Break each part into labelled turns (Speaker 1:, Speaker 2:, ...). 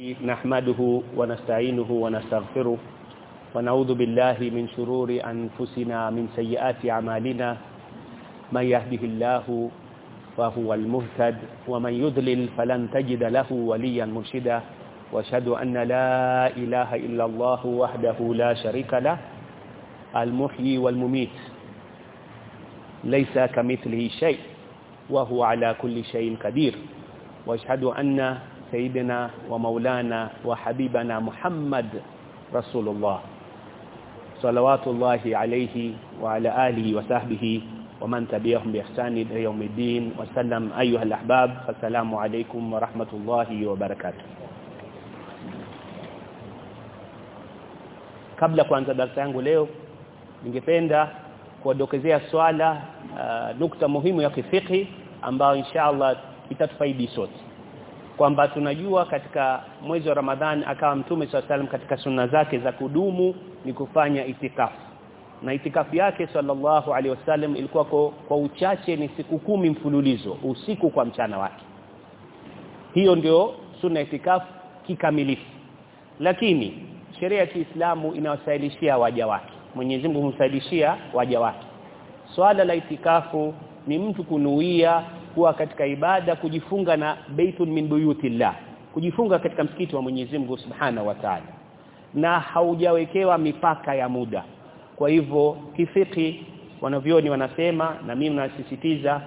Speaker 1: نحمده ونستعينه ونستغفره ونعوذ بالله من شرور أنفسنا من سيئات أعمالنا. من يهده الله فهو المهتد ومن يضلل فلن تجد له وليا مرشدا. وأشهد أن لا إله إلا الله وحده لا شريك له المحيي والمميت. ليس كمثله شيء وهو على كل شيء قدير. وأشهد أن سيدنا ومولانا وحبيبنا محمد رسول الله صلوات الله عليه وعلى آله وصحبه ومن تبعهم بإحسان إلى يوم الدين وسلم أيها الأحباب فالسلام عليكم ورحمة الله وبركاته kabla kuanza darasa yangu leo ningependa kuwadokezea swala uh, nukta muhimu ya kifiki ambayo inshallah itatufaidi sote kwamba tunajua katika mwezi wa Ramadhani akawa mtume SAW katika sunna zake za kudumu ni kufanya itikafu. Na itikafu yake sallallahu alaihi wasallam ilikuwa kwa, kwa uchache ni siku kumi mfululizo usiku kwa mchana wake. Hiyo ndio sunna itikafu kikamilifu. Lakini sheria ya Kiislamu inawasailishia waja wake. Mwenyezi Mungu waja wake. Swala la itikafu ni mtu kunuia kuwa katika ibada kujifunga na baitun min buyutillah kujifunga katika msikiti wa Mwenyezi Mungu Subhanahu wa Ta'ala. Na haujawekewa mipaka ya muda. Kwa hivyo kifiki wanavyoni wanasema na mimi nasisitiza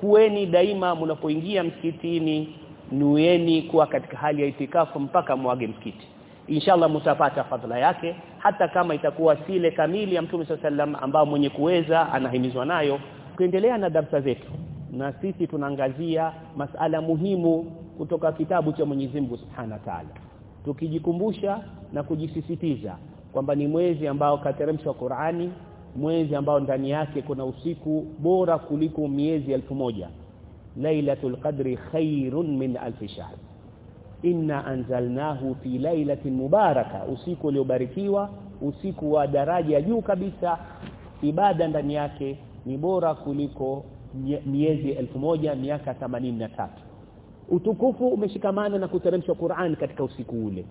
Speaker 1: kuweni daima mnapoingia msikitini nueni kuwa katika hali ya itikafu mpaka mwage msikiti. Inshallah mtapata fadhila yake hata kama itakuwa sile kamili ya Mtume sallam ambao mwenye kuweza anahimizwa nayo. Kuendelea na darasa zetu na sisi tunaangazia masala muhimu kutoka kitabu cha Mwenyezi Mungu Subhanahu Ta'ala. Tukijikumbusha na kujisisitiza kwamba ni mwezi ambao kateremshwa Qur'ani mwezi ambao ndani yake kuna usiku bora kuliko miezi elfu moja. Lailatul Qadri khairun min alf shahr. Inna anzalnahu fi lailatin mubaraka. Usiku uliobarikiwa usiku wa daraja juu kabisa. Ibada ndani yake ni bora kuliko miezi elfu moja miaka tatu. Utukufu umeshikamana na kuteremshwa Qur'an katika usiku ule.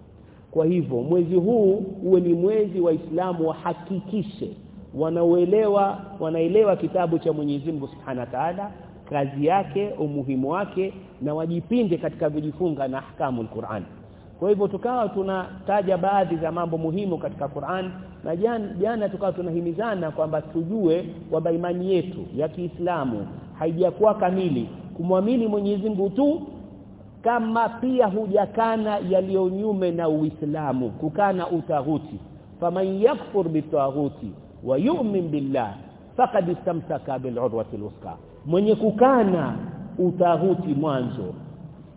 Speaker 1: Kwa hivyo mwezi huu uwe ni mwezi waislamu wahakikishe wanaoelewa wanaelewa kitabu cha Mwenyezi Mungu Subhanahu wa Ta'ala kazi yake umuhimu wake na wajipinde katika kujifunga na ahkamul Qur'an kwa hivyo tukawa tunataja baadhi za mambo muhimu katika Qur'an na jana, tukawa tunahimizana kwamba tujue kwamba imani yetu ya Kiislamu haijakuwa kamili. Kumwamini Mwenyezi Mungu tu kama pia hujakana yaliyonyume na Uislamu kukana utaghuti. Faman yakfur bitaghuti wa yu'min billah faqad istamsaka bil'urwati al mwenye kukana utaghuti mwanzo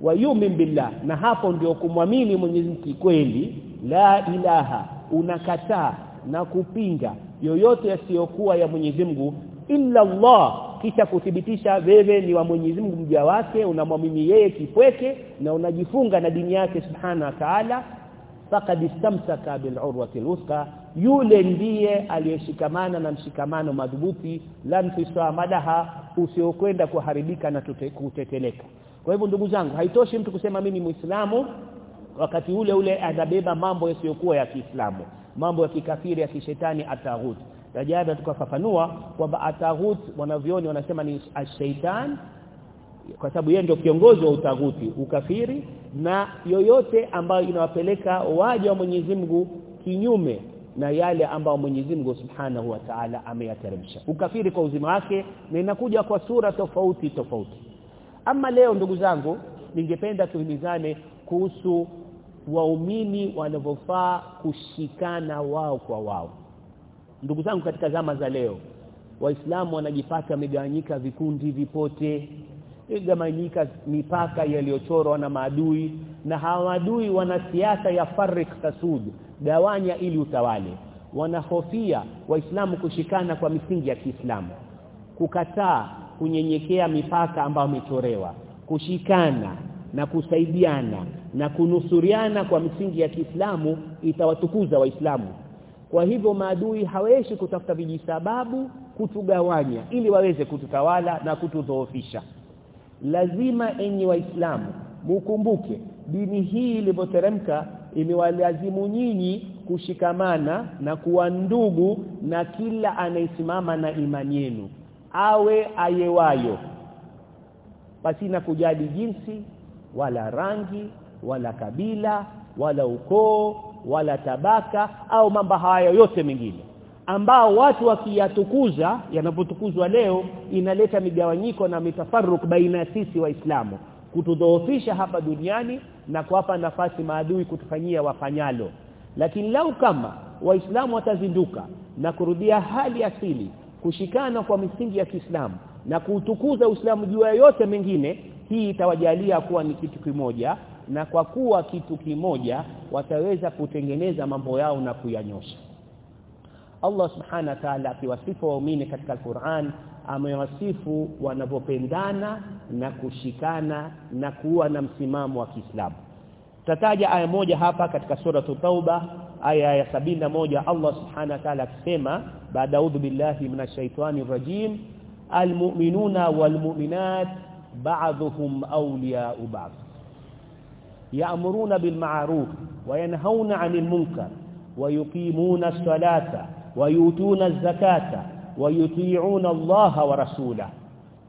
Speaker 1: wa yu'min billah na hapo ndio kumwamini Mwenyezi Mungu kweli la ilaha unakataa na kupinga yoyote yasiyokuwa ya Mwenyezi Mungu illa Allah. Kisha kuthibitisha wewe ni wa Mwenyezi Mungu mja wake unamwamini yeye kipweke na unajifunga na dini yake subhana wa ta'ala. Faqad istamsaka bil urwati lusqa yule ndiye aliyeshikamana na mshikamano madhubuti. Lan madaha usiokwenda kuharibika na kuteteleka kwa hivyo ndugu zangu haitoshi mtu kusema mimi muislamu wakati ule ule anabeba mambo yasiyokuwa ya Kiislamu mambo ya kikafiri ya kishetani ataghut tajada tukafafanua kwamba ataghut wanavyoni wanasema ni ashaitan kwa sababu yeye ndio kiongozi wa utaguti ukafiri na yoyote ambayo inawapeleka waja wa Mwenyezi Mungu kinyume na yale ambayo Mwenyezi Mungu Subhanahu wa Ta'ala ameyateremsha. Ukafiri kwa uzima wake na inakuja kwa sura tofauti tofauti ama leo ndugu zangu ningependa tuhimizane kuhusu waumini wanavyofaa kushikana wao kwa wao. Ndugu zangu katika zama za leo waislamu wanajipata wamegawanyika vikundi vipote igawanyika mipaka yaliyochorwa na maadui na hawa maadui wana siasa ya farik tasud gawanya ili utawale. Wanahofia waislamu kushikana kwa misingi ya Kiislamu kukataa kunyenyekea mipaka ambayo imetorewa kushikana na kusaidiana na kunusuriana kwa misingi ya Kiislamu itawatukuza waislamu. Kwa hivyo maadui haweshi kutafuta vijisababu kutugawanya ili waweze kututawala na kutudhoofisha. Lazima enyi waislamu mukumbuke dini hii ilivyoteremka imewalazimu nyinyi kushikamana na kuwa ndugu na kila anayesimama na imani yenu awe ayewayo. Pasina kujali jinsi wala rangi wala kabila wala ukoo wala tabaka au mambo hayo yote mengine. Ambao watu wakiyatukuza yanapotukuzwa leo inaleta migawanyiko na mitafaruk baina sisi waislamu. Kutudhoofisha hapa duniani na kuapa nafasi maadui kutufanyia wafanyalo. Lakini lau kama waislamu watazinduka na kurudia hali asili kushikana kwa misingi ya Kiislamu na kuutukuza Uislamu juu ya yote mengine hii itawajalia kuwa ni kitu kimoja na kwa kuwa kitu kimoja wataweza kutengeneza mambo yao na kuyanyosha. Allah subhana wa ta'ala akiwasifu waumini katika Qur'an amewasifu wanavyopendana na kushikana na kuwa na msimamo wa Kiislamu. Tataja aya moja hapa katika sura Tauba aya ya sabina moja Allah subhana wa ta'ala akisema baada udhu billahi minash shaitani rajim almu'minuna walmu'minat ba'dhuhum awliya'u ba'd ya'muruna bil ma'ruf wa yanhauna 'anil munkar wa yuqimuna as-salata wa yutuna az-zakata wa yuti'una Allah wa rasulahu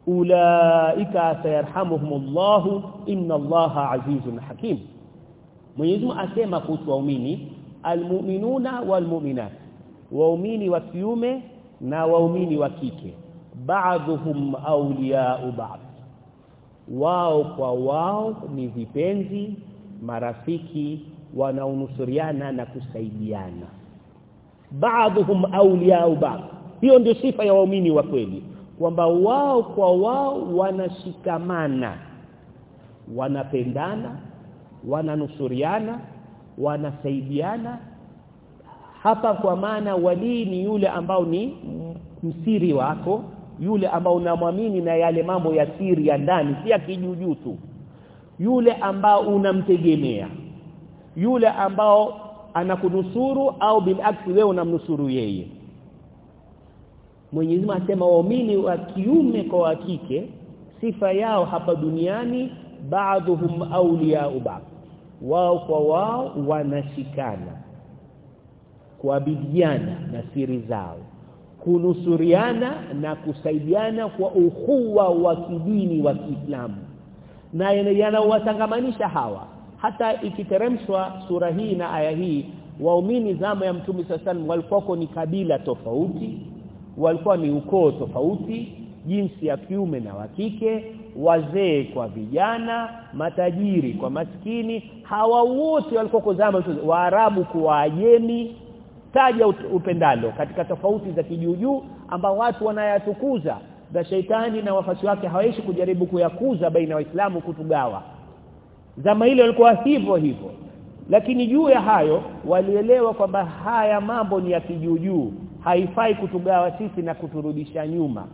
Speaker 1: ulaika sayarhamuhumullahu inna Allaha 'azizun hakim Mwenyezi Mungu asema kuhusu waumini almu'minuna walmu'minat. Waumini wa kiume na waumini wa kike. Ba'dhum awliya'u ba'd. Wao kwa wao ni vipenzi marafiki wanaonusuriana na kusaidiana. Ba'dhum awliya'u ba'd. Hiyo ndio sifa ya waumini wa kweli. Kwamba wao kwa wao wanashikamana. Wanapendana wananusuriana wanasaidiana. Hapa kwa maana walii ni yule ambao ni msiri wako yule ambao unamwamini na yale mambo ya siri ya ndani si ya kijuju tu. Yule ambao unamtegemea yule ambao anakunusuru au bilaksi wewe unamnusuru yeye. Mwenyezi Mungu asema waamini wa kiume kwa wa kike sifa yao hapa duniani ba'dhum awliya'u ba'd wao kwa wao wanashikana kuabidiana na siri zao kunusuriana na kusaidiana kwa uhuwa wa kidini wa Kiislamu. Na yanawatangamanisha hawa. Hata ikiteremshwa sura hii na aya hii waumini zama ya mtume sallallahu walikuwa ni kabila tofauti walikuwa ni ukoo tofauti jinsi ya kiume na wa kike wazee kwa vijana matajiri kwa maskini. Hawa wote walikuwa kuzama waarabu kwa ajemi taja upendalo katika tofauti za kijuujuu ambao watu wanayatukuza za shaitani na wafasi wake hawaishi kujaribu kuyakuza baina waislamu kutugawa. Zama hilo walikuwa hivyo hivyo. Lakini juu ya hayo walielewa kwamba haya mambo ni ya kijuujuu. Haifai kutugawa sisi na kuturudisha nyuma.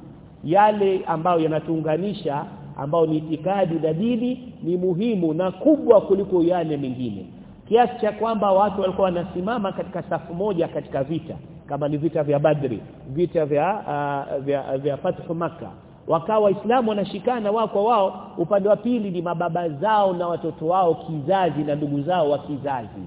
Speaker 1: Yale ambayo yanatuunganisha ambao ni itikadi dadidi ni muhimu na kubwa kuliko yale mengine. Kiasi cha kwamba watu walikuwa wanasimama katika safu moja katika vita kama ni vita vya Badri vita vya uh, vya, vya Fathu maka wakawa waislamu wanashikana wao kwa wao upande wa pili ni mababa zao na watoto wao kizazi na ndugu zao wa kizazi.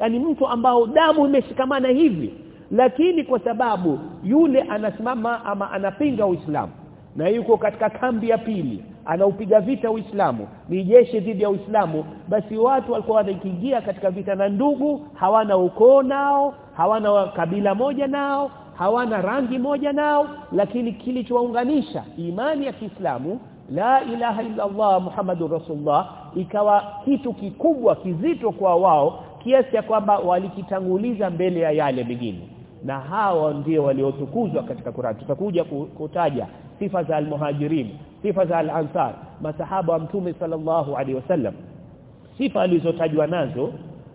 Speaker 1: Yani mtu ambao damu imeshikamana hivi lakini kwa sababu yule anasimama ama anapinga Uislamu na yuko katika kambi ya pili anaupiga vita Uislamu ni jeshi dhidi ya Uislamu basi watu walikuwa wanaingia katika vita na ndugu hawana ukoo nao hawana kabila moja nao hawana rangi moja nao lakini kilichowaunganisha imani ya Kiislamu la ilaha illa Allah Muhammadur Rasulullah ikawa kitu kikubwa kizito kwa wao kiasi ya kwamba walikitanguliza mbele ya yale mengine. Na hawa ndio waliotukuzwa katika Qur'an. Tutakuja kutaja sifa za almuhajirin sifa za al-ansar masahaba wa mtume sallallahu alaihi wasallam. Sifa alizotajwa nazo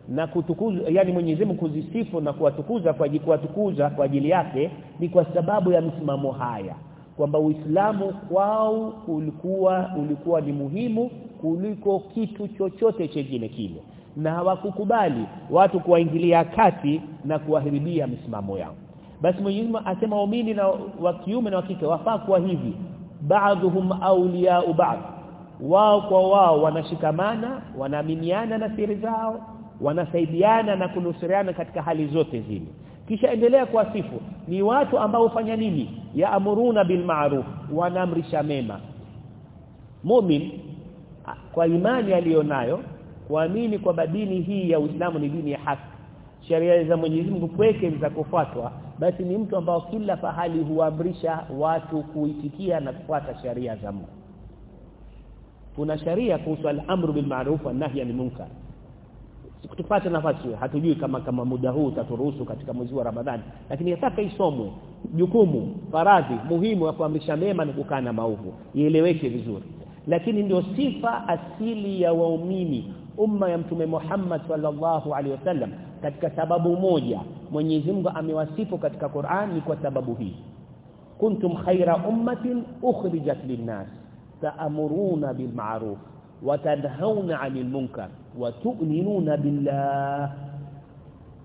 Speaker 1: na kutukuza yani Mwenyezi Mungu kuzisifu na kuwatukuza kwa ajili kuwatukuza kwa ajili yake ni kwa sababu ya msimamo haya kwamba Uislamu kwao ulikuwa ulikuwa ni muhimu kuliko kitu chochote chengine kile na hawakukubali watu kuwaingilia kati na kuwaharibia msimamo yao basi Mwenyezi Mungu asema waumini na wa kiume na wa kike wafaa kuwa hivi. Ba'dhum awliya'u ba'd. Wao kwa wao wanashikamana wanaaminiana na siri zao wanasaidiana na kunusuriana katika hali zote zile. Kisha endelea kuwasifu ni watu ambao hufanya nini? Yaamuruna bil ma'ruf wanaamrisha mema. Mumin kwa imani aliyonayo kuamini kwa badini hii ya Uislamu ni dini ya haki sheria za Mwenyezi Mungu kweke za kufuatwa basi ni mtu ambao kila fahali huamrisha watu kuitikia na kufuata sheria za Mungu. Kuna sheria kuhusu al-amru bil ma'ruf wa nahy anil munkar. Sikutupata nafasi hatujui kama kama muda huu utaturuhusu katika mwezi wa Ramadhani lakini nataka isomwe. Jukumu faradhi muhimu ya kuamrisha mema na kukana maovu ieleweke vizuri. Lakini ndio sifa asili ya waumini umma ya mtume Muhammad sallallahu alaihi wasallam katika sababu moja Mwenyezi Mungu amewasifu katika Qur'an ni kwa sababu hii. Kuntum khaira ummatin ukhrijat linnas ta'muruna bil ma'ruf wa tadhauna 'anil munkar wa tu'minuna billah.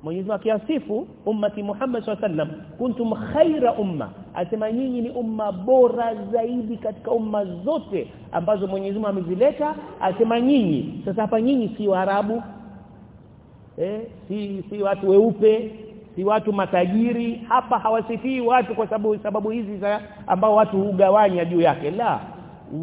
Speaker 1: Mwenyezi Mungu akiasifu ummati Muhammad SAW kuntum khaira umma asema nyinyi ni umma bora zaidi katika umma zote ambazo Mwenyezi Mungu amezileta asema nyinyi. Sasa hapa nyinyi si Waarabu eh si si watu weupe si watu matajiri hapa hawasifii watu kwa sababu sababu hizi za ambao watu hugawanya juu yake. La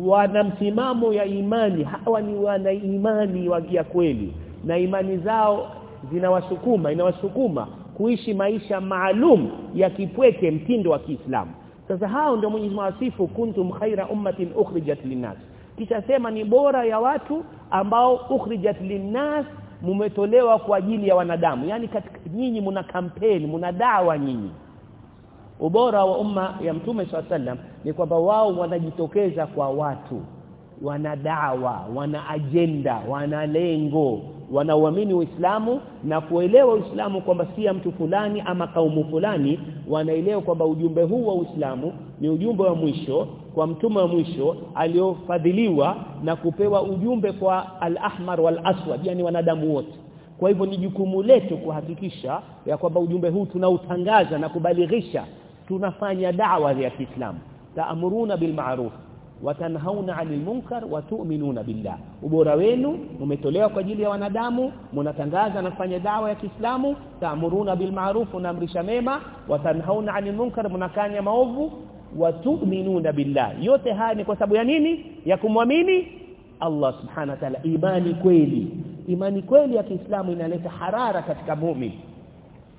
Speaker 1: wana msimamo ya imani. Hawa ni wana imani ya kweli. Na imani zao zinawasukuma inawasukuma kuishi maisha maalum ya kipweke mtindo wa Kiislamu. Sasa hao ndio Mwenyezi Mungu asifu kuntum khaira ummatin ukhrijat linnas. Kisha sema ni bora ya watu ambao ukhrijat linnas mumetolewa kwa ajili ya wanadamu. Yani nyinyi mna kampeni mna dawa nyinyi. Ubora wa umma ya mtume sallam ni kwamba wao wanajitokeza kwa watu wana dawa wana ajenda wana lengo wanauamini Uislamu na kuelewa Uislamu kwamba si ya mtu fulani ama kaumu fulani wanaelewa kwamba ujumbe huu wa Uislamu ni ujumbe wa mwisho kwa mtume wa mwisho aliofadhiliwa na kupewa ujumbe kwa al-ahmar wal-aswad yani wanadamu wote. Kwa hivyo ni jukumu letu kuhakikisha ya kwamba ujumbe huu tunautangaza na kubalighisha tunafanya da'wa ya Kiislamu. Taamuruna bil ma'ruf watanhauna 'anil munkar wa tu'minuna billah. Ubora wenu umetolewa kwa ajili ya wanadamu mnatangaza na kufanya dawa ya Kiislamu tamuruna bil ma'ruf unaamrisha mema watanhauna 'anil munkar mnakanya maovu wa tu'minuna billah. Yote haya ni kwa sababu ya nini? Ya kumwamini Allah subhanahu wa ta'ala. Imani kweli. Imani kweli ya Kiislamu inaleta harara katika muumini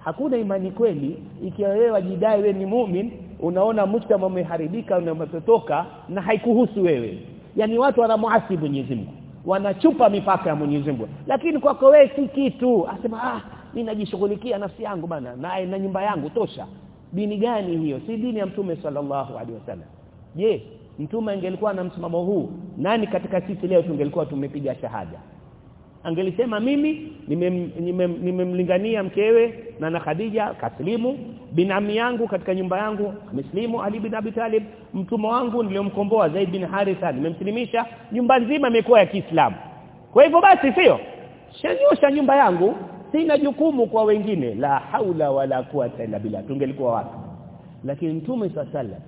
Speaker 1: hakuna imani kweli ikiwa wewe wajidai wewe ni mumin unaona mujtama umeharibika unapotoka na haikuhusu wewe. Yani watu wanamuasi Mwenyezi Mungu. Wanachupa mipaka ya Mwenyezi Mungu. Lakini kwako wewe si kitu. Asema ah mimi najishughulikia nafsi yangu bana na, na nyumba yangu tosha. Dini gani hiyo? Si dini ya mtume sallallahu alaihi wasallam. Je mtume angelikuwa na msimamo huu? Nani katika sisi leo tungelikuwa tumepiga shahada angelisema mimi nimemlingania mkewe na na Khadija kaslimu binami yangu katika nyumba yangu ameslimu Ali bin Abi Talib mtumwa wangu niliyomkomboa Zaid bin Haritha nimemslimisha nyumba nzima imekuwa ya Kiislamu. Kwa hivyo basi sio? Shanyosha nyumba yangu sina jukumu kwa wengine. La haula wala quwata illa billah. Tungelikuwa wapi? Lakini mtume sallallahu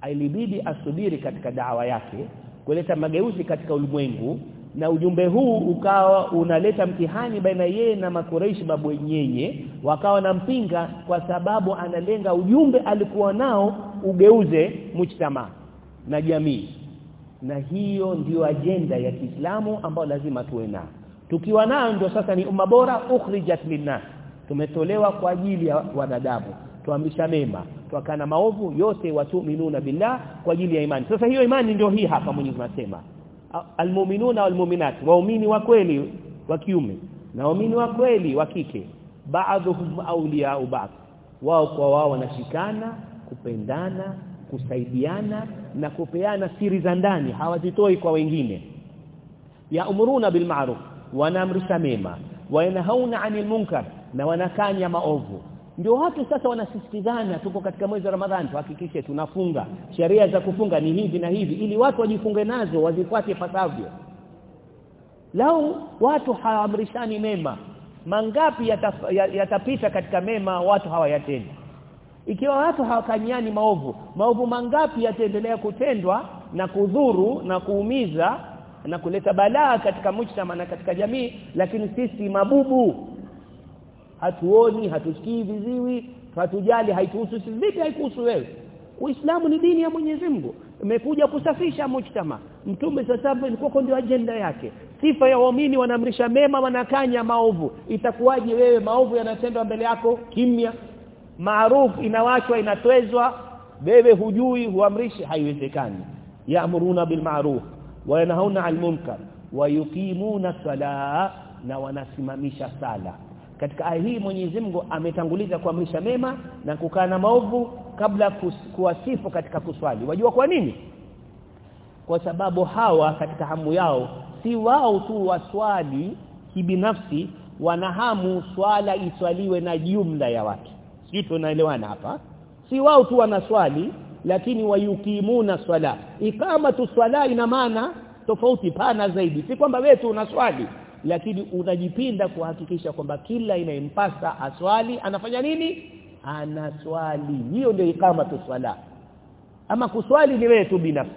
Speaker 1: alibidi asubiri katika dawa yake kuleta mageuzi katika ulimwengu na ujumbe huu ukawa unaleta mtihani baina yeye na makureishi mabwenyenye wakawa nampinga kwa sababu analenga ujumbe alikuwa nao ugeuze mujtama na jamii. Na hiyo ndiyo ajenda ya Kiislamu ambayo lazima tuwe nayo. Tukiwa nayo ndio sasa ni umma bora ukhrijat linnas. Tumetolewa kwa ajili ya wanadamu. Tuamrisha mema. Tukana maovu yote watuminuna billah kwa ajili ya imani. Sasa hiyo imani ndio hii hapa Mwenyezi anasema almu'minuna walmu'minat waumini wa kweli wa kiume na waumini wa kweli wa kike. Ba'dhum awliya ba'd wao kwa wao wanashikana kupendana kusaidiana na kupeana siri za ndani hawazitoi kwa wengine. Ya umuruna bil ma'ruf wanaamrisha mema wayanhauna 'anil munkar na wanakanya maovu ndio watu sasa wanasisitizana tuko katika mwezi wa Ramadhani tuhakikishe tunafunga. Sheria za kufunga ni hivi na hivi ili watu wajifunge nazo wazifuate pasavyo lau watu hawaamrishani mema mangapi yatapita yata katika mema watu hawayatendi. Ikiwa watu hawakanyani maovu maovu mangapi yataendelea kutendwa na kudhuru na kuumiza na kuleta balaa katika mujtama na katika jamii lakini sisi mabubu hatuoni hatusikii viziwi hatujali haituhusu sisi. Vipi haikuhusu wewe? Uislamu ni dini ya Mwenyezi Mungu. Imekuja kusafisha mujtama mtume sasa ilikuwa ndio ajenda yake. Sifa ya waumini wanaamrisha mema wanakanya maovu. Itakuwaje wewe? Maovu yanatendwa mbele yako kimya. Maarufu inawachwa inatwezwa. Wewe hujui huamrishi haiwezekani. Yaamuruna bil ma'ruf wa yanhauna 'anil munkar wa yuqimuna salaa na wanasimamisha sala katika aya hii Mwenyezi Mungu ametanguliza kuamrisha mema na kukaa na maovu kabla kuwasifu katika kuswali. Wajua kwa nini? Kwa sababu hawa katika hamu yao si wao tu waswali kibinafsi wanahamu swala iswaliwe na jumla ya watu. Sisi tunaelewana hapa. Si wao tu wanaswali lakini wayukimuna swala. Ikama tu swala ina maana tofauti pana zaidi. Si kwamba wewe tu unaswali lakini unajipinda kuhakikisha kwamba kila inayempasa aswali anafanya nini? Anaswali hiyo ndio ikama tu swala. Ama kuswali ni wewe tu binafsi.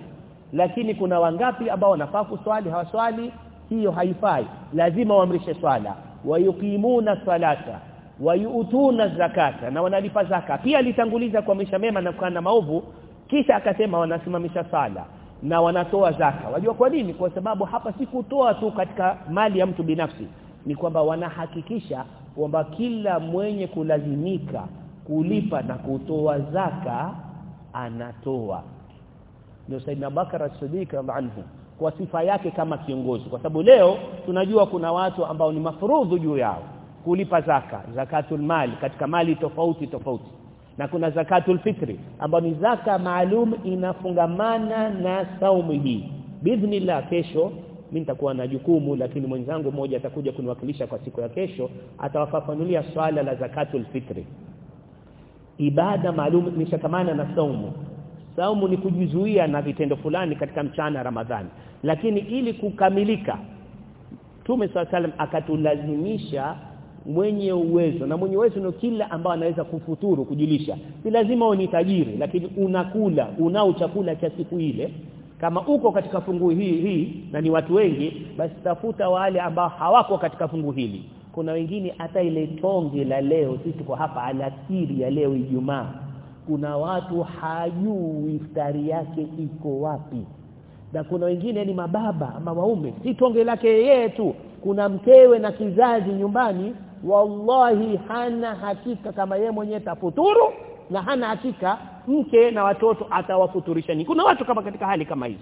Speaker 1: Lakini kuna wangapi ambao wanafaa kuswali hawaswali? Hiyo haifai. Lazima waamrishe swala. Wayukimuna salata. Wayutuna zakata. Na wanalipa zaka. Pia alitanguliza kuamrisha mema na kukana maovu. Kisha akasema wanasimamisha sala na wanatoa zaka. Wajua kwa nini? Kwa sababu hapa si kutoa tu katika mali ya mtu binafsi. Ni kwamba wanahakikisha kwamba kila mwenye kulazimika kulipa na kutoa zaka anatoa. Ndio Saidina Abubakar as-Siddiq anhu kwa sifa yake kama kiongozi. Kwa sababu leo tunajua kuna watu ambao ni mafurudhu juu yao kulipa zaka zakatul mali katika mali tofauti tofauti na kuna zakatul fitri ambayo ni zaka maalum inafungamana na saumu hii. Bismillah kesho mimi nitakuwa na jukumu lakini mwenzangu mmoja atakuja kuniwakilisha kwa siku ya kesho atawafafanulia swala la zakatul fitri. Ibada maalum nishakamana na saumu. Saumu ni kujizuia na vitendo fulani katika mchana Ramadhani. Lakini ili kukamilika Mtume SAW akatulazimisha mwenye uwezo na mwenye uwezo ni kila ambaye anaweza kufuturu kujilisha si lazima uwe ni tajiri lakini unakula unao chakula cha siku ile. Kama uko katika fungu hii hii na ni watu wengi basi tafuta wale ambao hawako katika fungu hili. Kuna wengine hata ile tonge la leo sisi tuko hapa alasiri ya leo Ijumaa. Kuna watu hajui iftari yake iko wapi. Na kuna wengine ni mababa ama waume si tonge lake yeye tu. Kuna mkewe na kizazi nyumbani wallahi hana hakika kama yeye mwenyewe tafuturu na hana hakika mke na watoto atawafuturisha ni kuna watu kama katika hali kama hizi.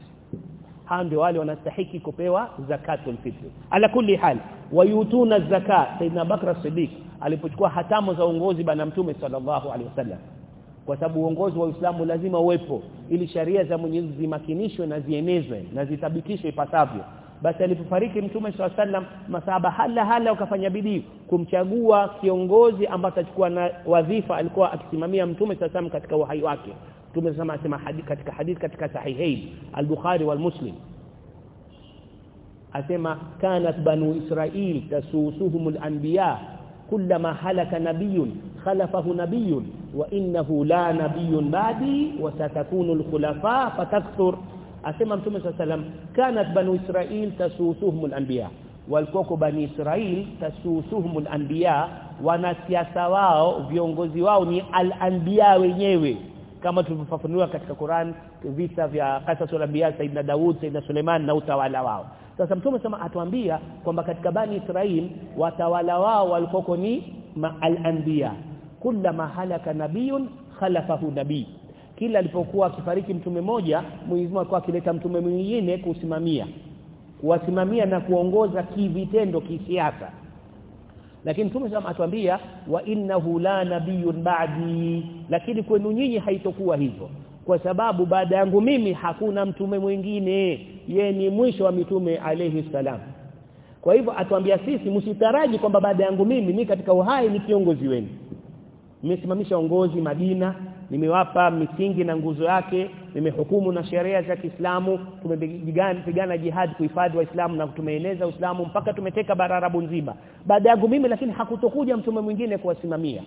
Speaker 1: Hao ndio wale wanastahiki kupewa zakatul fitr ala kulli hal wayutuna zakat sayyidina bakra siddiq alipochukua hatamu za uongozi bana mtume sallallahu alaihi wasallam. Kwa sababu uongozi wa Uislamu lazima uwepo ili sharia za Mwenyezi zimakinishwe na zienezwe na zitabikishwe ipasavyo basi alipofariki mtume swalla sallam masaba hala hala ukafanya bidii kumchagua kiongozi ambaye atachukua na wadhifa alikuwa akisimamia mtume sallam katika uhai wake mtume sallam asema hadi katika hadith katika sahihain al-Bukhari wal Muslim asema kanat banu Israil tasusuhumul anbiya kullama halaka nabiyyun khalafahu nabiyyun wa innahu la nabiyyun ba'di wa satakunu al-khulafa fatakthur asema mtume sallam kanat banu israil tasusuhumul anbiya. Walikuwa bani israil tasusuhumul anbiya wanasiasa wao viongozi wao ni al-anbiya wenyewe. Kama tulivyofafanua katika Qur'an visa vya qasasul anbiya saidna Daud saidna Suleiman na utawala wao. Sasa mtume sema atuambia kwamba katika bani Israil watawala wao walikuwa ni al-anbiya. Kullama halaka nabiyun khalafahu nabii kila alipokuwa akifariki mtume mmoja Mwenyezi Mungu alikuwa akileta mtume mwingine kusimamia. Kuwasimamia na kuongoza kivitendo kisiasa. Lakini mtume sasa atuambia wa innahu la nabiyun ba'di. Lakini kwenu nyinyi haitokuwa hivyo. Kwa sababu baada yangu mimi hakuna mtume mwingine. Ye ni mwisho wa mitume alayhi salam. Kwa hivyo atuambia sisi msitaraji kwamba baada yangu mimi ni katika uhai ni kiongozi wenu. Nimesimamisha uongozi Madina nimewapa misingi na nguzo yake nimehukumu na sheria za Kiislamu tumepigana pigana jihad kuhifadhi waislamu na tumeeneza Uislamu mpaka tumeteka bararabu nzima. Baada yangu mimi lakini hakutokuja mtume mwingine kuwasimamia.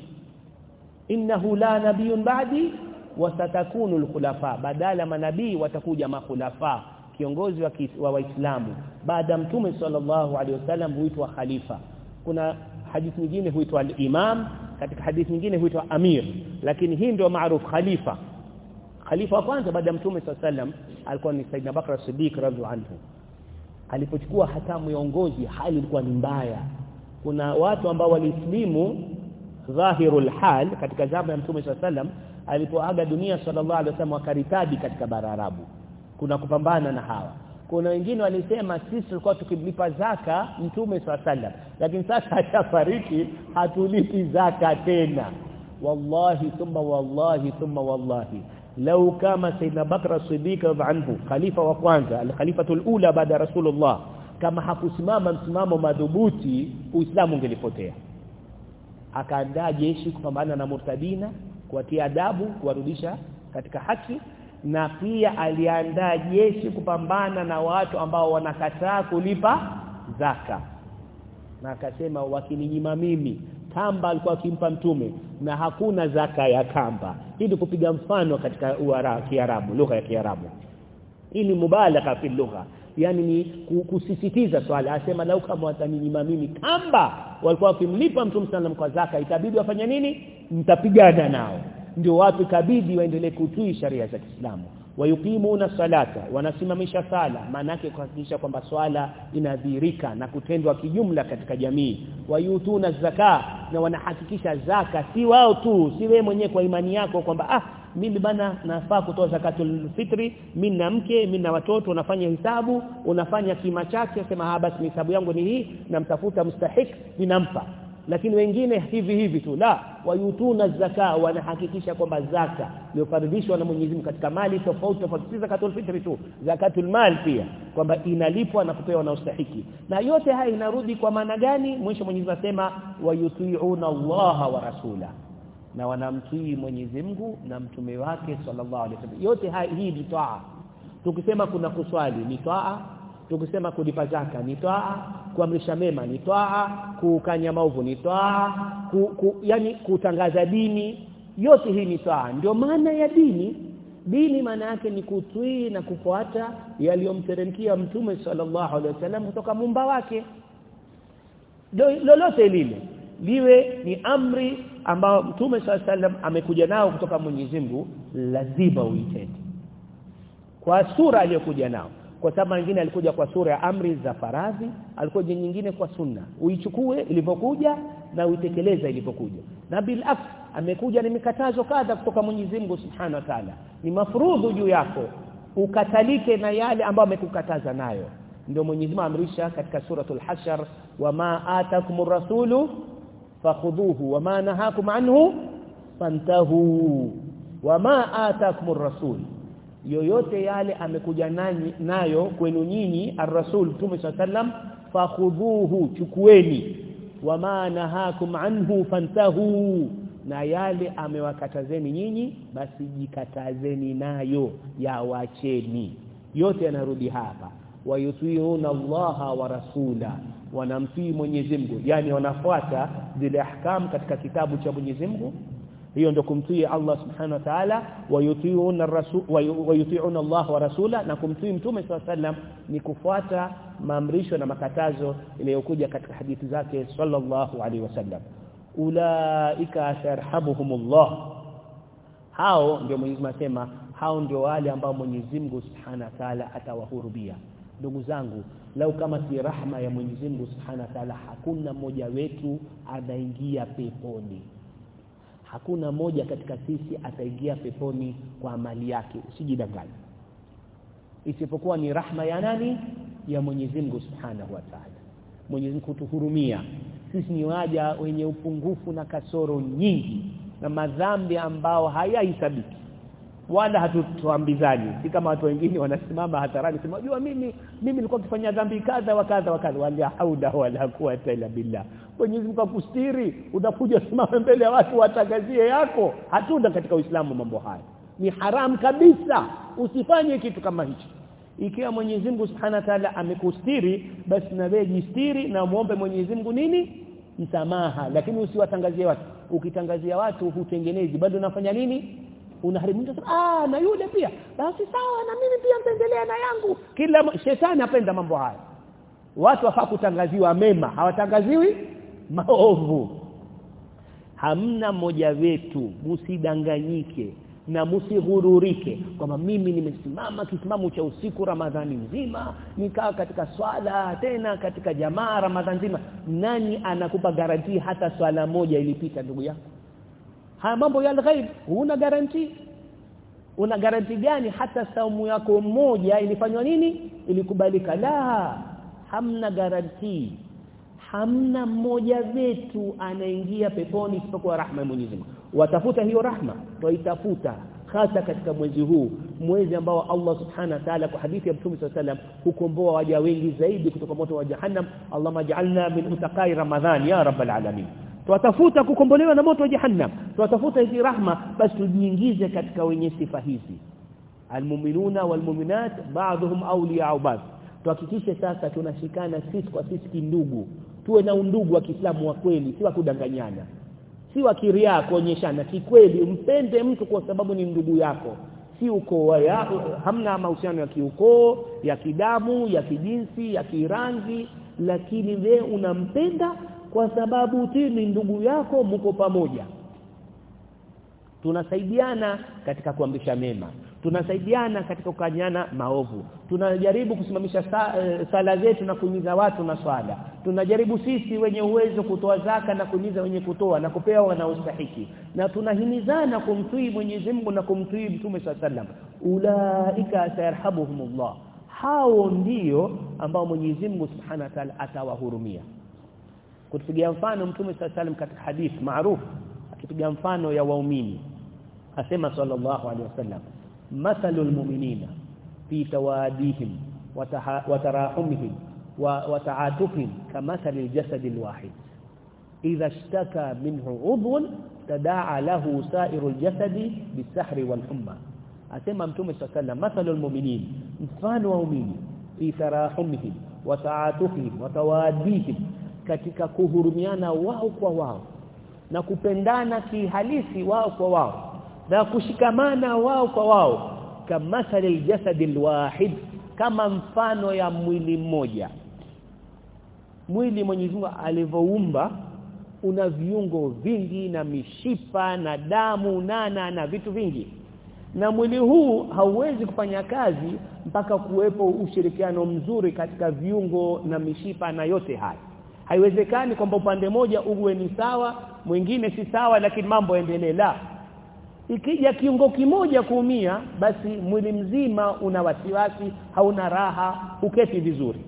Speaker 1: Innahu la nabiyun ba'di wasatakunu alkhulafa. Badala manabii watakuja makhulafa kiongozi wa waislamu. Baada mtume sallallahu alaihi wasallam huitwa khalifa. Kuna hadithi nyingine huitwa al-imam katika hadithi nyingine huitwa amir lakini hii ndio maarufu khalifa. Khalifa wa kwanza baada ya mtume wasallam alikuwa ni Saidina Bakra as-Siddiq radhiallahu anhu. Alipochukua hatamu ya uongozi hali ilikuwa ni mbaya. Kuna watu ambao walislimu dhahirul hal katika zama ya mtume wasallam alipoaga dunia sallallahu alaihi wasallam wakaritadi katika bara arabu. Kuna kupambana na hawa kuna wengine walisema sisi tulikuwa tukimlipa zaka mtume swalla lakini sasa ashafariki hatulipi zaka tena. Wallahi thumma wallahi thumma wallahi. Lau kama sayyidina bakra siddiq anhu khalifa wa kwanza al-khalifatul ula baada rasulullah kama hakusimama msimamo madhubuti uislamu ungelipotea. Akaandaa jeshi kupambana na murtadina kuwatia adabu kuwarudisha katika haki na pia aliandaa jeshi kupambana na watu ambao wanakataa kulipa zaka. Na akasema wakininyima mimi kamba alikuwa akimpa mtume na hakuna zaka ya kamba. Hii ni kupiga mfano katika uara kiarabu lugha ya kiarabu. Hii ni mubalagha fi lugha. Yani ni kusisitiza swala. Asema lau kama wataninyima mimi kamba walikuwa wakimlipa mtume sallam kwa zaka itabidi wafanya nini? Mtapigana nao ndio watu kabidi waendelee kutii sharia za Kiislamu. Wayuqimuna salata wanasimamisha sala maana yake kuhakikisha kwamba swala inadhirika na kutendwa kijumla katika jamii. Wayutuna zaka na wanahakikisha zaka si wao tu si wewe mwenyewe kwa imani yako kwamba ah mimi bana nafaa kutoa zakatul fitri mimi na mke mimi na watoto unafanya hisabu unafanya kima chake sema ah basi hisabu yangu ni hii namtafuta mustahik ninampa lakini wengine hivi hivi tu. La wayutuna zaka wanahakikisha kwamba zaka iliyofaridishwa na Mwenyezi Mungu katika mali tofauti tofauti si zakatul fitri tu zakatul mal pia kwamba inalipwa na kupewa na ustahiki. Na yote haya inarudi kwa maana gani? Mwisho Mwenyezi anasema asema wayuti'una Allaha wa rasula. Na wanamtii Mwenyezi Mungu na mtume wake sallallahu alaihi wasallam. Yote haya hii ni taa. Tukisema kuna kuswali ni taa tukisema kulipa zaka ni toa kuamrisha mema ni toa kukanya maovu ni toa ku, ku, yani kutangaza dini. Yote hii ni toa ndio maana ya dini. Dini maana yake ni kutii na kufuata yaliyomteremkia mtume sallallahu alaihi wasallam kutoka mumba wake. Lolote lile liwe ni amri ambao mtume sallallahu alaihi wasallam amekuja nao kutoka Mwenyezi Mungu lazima uitende. Kwa sura aliyokuja nao kwa sababu nyingine alikuja kwa sura ya amri za faradhi alikuja nyingine kwa sunna. Uichukue ilivyokuja na uitekeleza ilivyokuja. Na bil af amekuja ni mikatazo kadha kutoka Mwenyezi Mungu Subhanahu wa Ta'ala. Ni mafurudhu juu yako ukatalike na yale ambayo amekukataza nayo. Ndio Mwenyezi Mungu amrisha katika suratul hashar wama atakumur rasulu fakhudhuhu wama nahakum anhu fantahu wama atakumur rasul yoyote yale amekuja nanyi nayo kwenu nyinyi ar-rasul Mtume sallam fakhudhuhu chukueni. Wama nahakum anhu fantahu. Na yale amewakatazeni nyinyi basi jikatazeni nayo yawacheni yote yanarudi hapa. Wayutiuna Allaha wa rasula wanamtii Mwenyezi Mungu. Yani wanafuata zile ahkam katika kitabu cha Mwenyezi Mungu hiyo ndio kumtii Allah subhanahu wa ta'ala wayutiuna rasul Allah wa rasula na kumtii mtume sallam ni kufuata maamrisho na makatazo iliyokuja katika hadithi zake sallallahu alaihi wasallam ulaika sarhamuhumullah hao ndio Mwenyezi Mungu asema hao ndio wale ambao Mwenyezi Mungu subhanahu wa ta'ala atawahurubia. Ndugu zangu lau kama si rahma ya Mwenyezi Mungu subhanahu wa ta'ala hakuna mmoja wetu anaingia peponi hakuna moja katika sisi ataingia peponi kwa amali yake. Usijidanganye. Isipokuwa ni rahma ya nani? Ya Mwenyezi Mungu Subhanahu wa Ta'ala. Mwenyezi Mungu kutuhurumia sisi ni waja wenye upungufu na kasoro nyingi na madhambi ambao hayahisabiki. Wala hatutuambizani. Si kama watu wengine wanasimama hadharani sema unajua mimi mimi nilikuwa nikifanya dhambi kadha wa kadha wa kadha. Wala hauda wala quwwata illa billah Mwenyezi Mungu akustiri utakuja simama mbele ya watu watangazie yako hatuna katika Uislamu mambo haya. Ni haram kabisa. Usifanye kitu kama hicho. Ikiwa Mwenyezi Mungu Subhanahu wa Ta'ala amekustiri basi na wewe jistiri na muombe Mwenyezi Mungu nini? Msamaha. Lakini usiwatangazie watu. Ukitangazia watu hutengenezi. Bado unafanya nini? Unaharibu mtu ah na yule pia. Basi sawa na mimi pia nitaendelea na yangu. Kila shetani apenda mambo haya. Watu wafaa kutangaziwa mema. Hawatangaziwi maovu. Hamna mmoja wetu msidanganyike na msihururike kwamba mimi nimesimama kisimamo cha usiku Ramadhani nzima nikaa katika swala tena katika jamaa Ramadhani nzima. Nani anakupa garantii hata swala moja ilipita ndugu yako haya mambo ya ghaib huna garantii una garanti gani hata saumu yako moja ilifanywa nini? Ilikubalika. La hamna garantii hamna mmoja wetu anaingia peponi isipokuwa rahma ya Mwenyezi watafuta hiyo rahma waitafuta hasa katika mwezi huu mwezi ambao Allah subhana wa ta'ala kwa hadithi ya Mtume SAW hukomboa waja wengi zaidi kutoka moto wa jahannam. Allahumma ja'alna min utaqai ramadhan ya rabbal alamin. Tuwatafuta kukombolewa na moto wa jahannam. Tuwatafuta hizi rahma basi tujiingize katika wenye sifa hizi. Almu'minuna walmu'minat ba'dhum awliya'u ba'd. Tuhakikishe sasa tunashikana sisi kwa sisi kindugu tuwe na undugu wa Kiislamu wa kweli si wa kudanganyana. Si wa kiria kuonyeshana. Kikweli mpende mtu kwa sababu ni ndugu yako. Si ukoo ya hamna mahusiano ya kiukoo ya kidamu ya kijinsi ya kirangi. Lakini we unampenda kwa sababu ti ni ndugu yako mko pamoja. Tunasaidiana katika kuamrisha mema tunasaidiana katika kukanyana maovu. Tunajaribu kusimamisha sa, e, sala zetu na kuhimiza watu na swala tunajaribu sisi wenye uwezo kutoa zaka na kuhimiza wenye kutoa na kupewa wanaostahiki. Na tunahimizana kumtii Mwenyezi Mungu na kumtii Mtume sallam ulaika sayarhamuhumullah. Hao ndiyo ambao Mwenyezi Mungu Subhanahu wa Ta'ala atawahurumia. Kutupigia mfano Mtume sallam katika hadith maarufu. Akipiga mfano ya waumini. Asema sallallahu alaihi wasallam mathalul mu'minina fi tawadihim wa tarahumihim wa ta'atufihim kamathalil jasadil wahid idha ishtaka minhu udhun tadaa lahu sa'irul jasadi bisahri wal humma asema mtume sallallahu mathalul mu'minin mfano wa waumini fi tarahumihim wa ta'atufihim wa tawadihim katika kuhurumiana wao kwa wao na kupendana kihalisi wao kwa wao na kushikamana wao kwa wao kama kamathali jasadil wahid kama mfano ya mwili mmoja. Mwili Mwenyezi Mungu alivyoumba una viungo vingi na mishipa na damu nana na vitu vingi. Na mwili huu hauwezi kufanya kazi mpaka kuwepo ushirikiano mzuri katika viungo na mishipa na yote haya. Haiwezekani kwamba upande moja uwe ni sawa mwingine si sawa lakini mambo yaendelee. La ikija kiungo kimoja kuumia basi mwili mzima una wasiwasi hauna raha uketi vizuri.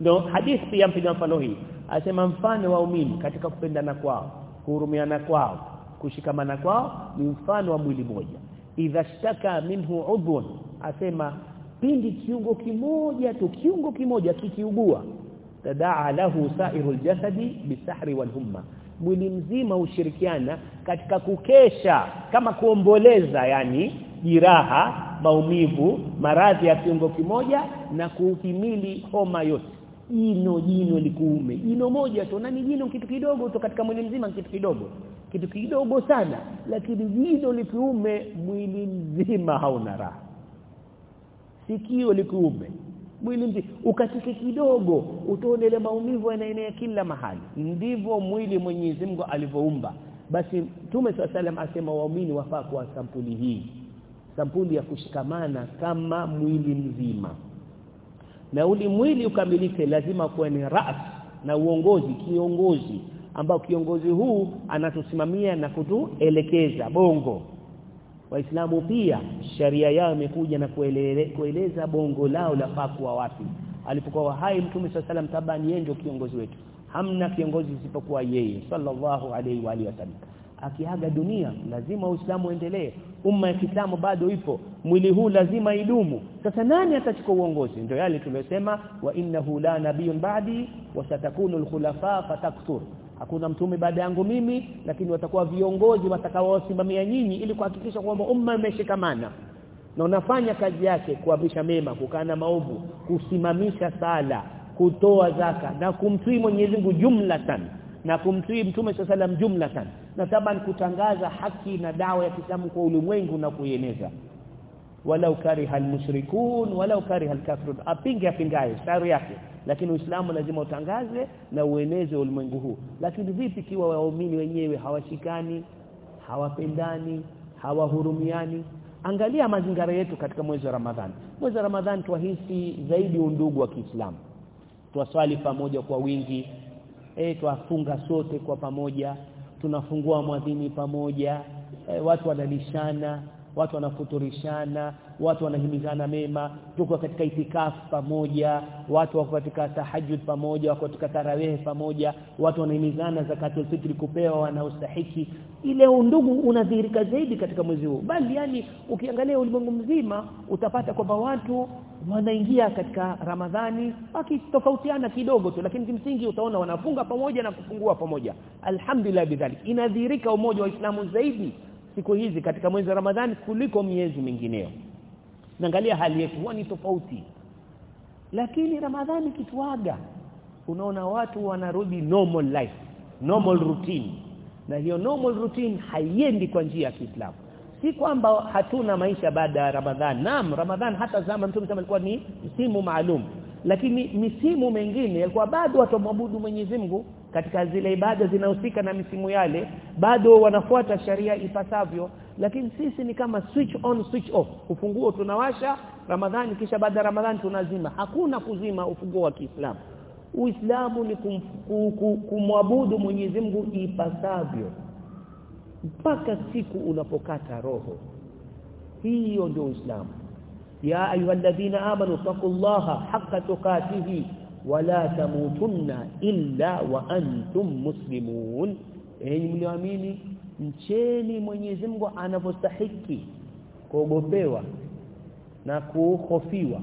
Speaker 1: Ndio hadithi pia mpiga mfano hii. Asema mfano wa umini katika kupendana kwao kuhurumiana kwao kushikamana kwao ni mfano wa mwili mmoja. Idha shtaka minhu udhun asema pindi kiungo kimoja tu kiungo kimoja kikiugua tadaa lahu sairul jasadi bisahri wal humma mwili mzima ushirikiana katika kukesha kama kuomboleza yani jiraha maumivu maradhi ya kiungo kimoja na kuhimili homa yote. Jino jino likuume jino moja tu. Nani jino kitu kidogo tu katika mwili mzima kitu kidogo. Kitu kidogo sana. Lakini jino likiume mwili mzima hauna raha. Sikio likuume mwili mzima. Ukatike kidogo utaona ile maumivu yanaenea kila mahali. Ndivyo mwili Mwenyezi Mungu alivyoumba. Basi Mtume SAW asema waumini wafaa kwa sampuli hii. Sampuli ya kushikamana kama mwili mzima. Na uli mwili ukamilike lazima kuwe ni ras na uongozi kiongozi. Ambao kiongozi huu anatusimamia na kutuelekeza bongo waislamu pia sharia yao imekuja na kueleza bongo lao la pakuwa wapi. Alipokuwa hai mtume sallam tabani yeye ndio kiongozi wetu. Hamna kiongozi isipokuwa yeye sallallahu alaihi wa wasallam. Akiaga dunia lazima uislamu uendelee. Umma ya Kiislamu bado ipo. Mwili huu lazima idumu. Sasa nani atachukua uongozi? Ndio yale tumesema wa innahu la nabiyun ba'di wa satakunu al-khulafa fatakthur hakuna mtume baada yangu mimi lakini watakuwa viongozi watakaowasimamia nyinyi ili kuhakikisha kwamba umma imeshikamana na unafanya kazi yake kuamrisha mema kukana maovu kusimamisha sala kutoa zaka na kumtii Mwenyezi Mungu jumlatan. Na kumtii mtume sallam jumlatan. Na taban kutangaza haki na dawa ya Kiislamu kwa ulimwengu na kuieneza walau kariha almushrikun walau kariha alkafirun. Apinge apingaye sari yake. Lakini Uislamu lazima utangaze na ueneze ulimwengu huu. Lakini vipi kiwa waumini wenyewe hawashikani hawapendani hawahurumiani? Angalia mazingira yetu katika mwezi wa Ramadhani. Mwezi wa Ramadhani twahisi zaidi undugu wa Kiislamu. Twaswali pamoja kwa wingi. E, twafunga sote kwa pamoja. Tunafungua mwadhini pamoja. E, watu wanalishana watu wanafuturishana watu wanahimizana mema tuko katika itikafu pamoja watu wako katika tahajjud pamoja wako katika tarawih pamoja watu wanahimizana zakatul fitri kupewa wanaostahiki. Ile undugu unadhihirika zaidi katika mwezi huu. Bali yani ukiangalia ulimwengu mzima utapata kwamba watu wanaingia katika Ramadhani wakitofautiana kidogo tu lakini kimsingi utaona wanafunga pamoja na kufungua pamoja. Alhamdulillah bidhalik inadhihirika umoja wa Uislamu zaidi siku hizi katika mwezi wa Ramadhani kuliko miezi mingineyo naangalia hali yetu huwa ni tofauti. Lakini Ramadhani kituaga unaona watu wanarudi normal life normal routine. Na hiyo normal routine haiendi kwa njia ya Kiislamu. Si kwamba hatuna maisha baada ya Ramadhani naam Ramadhani hata zama mtume alikuwa ni msimu maalum. Lakini misimu mengine yalikuwa bado watu waabudu Mwenyezi Mungu katika zile ibada zinahusika na misimu yale bado wanafuata sharia ipasavyo. Lakini sisi ni kama switch on switch off. Ufunguo tunawasha Ramadhani kisha baada ya Ramadhani tunazima. Hakuna kuzima ufunguo wa Kiislamu. Uislamu ni kum, kum, kum, kumwabudu Mwenyezi Mungu ipasavyo mpaka siku unapokata roho. Hiyo ndio Uislamu. Ya ayyuhalladhina amanu taqullaha haqqa tuqatihi wala tamutunna illa wa antum muslimun enyi mlioamini mcheni Mwenyezi Mungu anavyostahiki kuogopewa na kuhofiwa.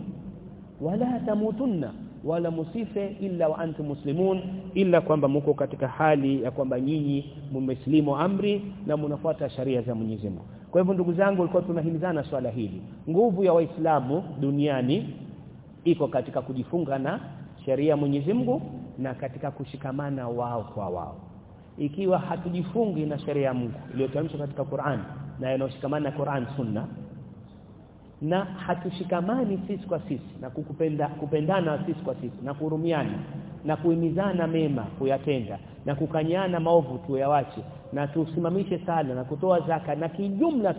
Speaker 1: Wala tamutunna wala musife illa wa antum muslimun illa kwamba mko katika hali ya kwamba nyinyi mmeslimu amri na mnafuata sharia za Mwenyezi Mungu. Kwa hivyo ndugu zangu walikuwa tunahimizana swala hili. Nguvu ya waislamu duniani iko katika kujifunga na sheria Mwenyezi Mungu na katika kushikamana wao kwa wao. Ikiwa hatujifungi na sheria ya Mungu iliyotamshwa katika Qur'an na inayoshikamana na Qur'an Sunna na hatushikamani sisi kwa sisi na kukupenda kupendana sisi kwa sisi na kuhurumiana na kuhimizana mema kuyatenda na kukanyana maovu tuyawache na tusimamishe sala na kutoa zaka na kijumla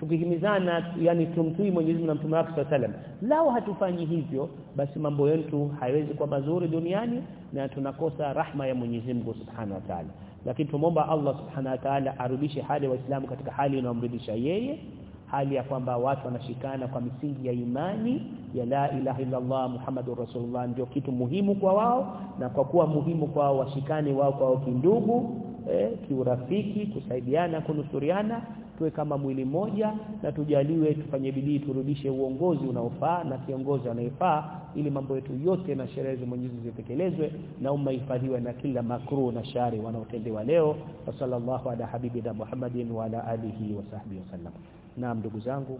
Speaker 1: tukihimizana yani tumtii Mwenyezi Mungu na Mtume wake sallam lao hatufanyi hivyo basi mambo yetu haiwezi kuwa mazuri duniani na tunakosa rahma ya Mwenyezi Mungu Subhanahu wa Ta'ala. Lakini tumomba Allah Subhanahu wa Ta'ala arudishe hali ya Waislamu katika hali inayomridhisha yeye hali ya kwamba watu wanashikana kwa misingi ya imani ya la ilaha illa Allah Muhammadur Rasulullah ndio kitu muhimu kwa wao na kwa kuwa muhimu kwao washikane wao kwa kindugu eh, kiurafiki kusaidiana kunusuriana tuwe kama mwili mmoja na tujaliwe tufanye bidii turudishe uongozi unaofaa na kiongozi anayefaa ili mambo yetu yote na sherehe za Mwenyezi zitekelezwe na umma ifadhiwe na kila makruh na shari wanaotendewa leo. Wa sallallahu ala habibina Muhammadin wa ala alihi wa sahbihi wasallam naam ndugu zangu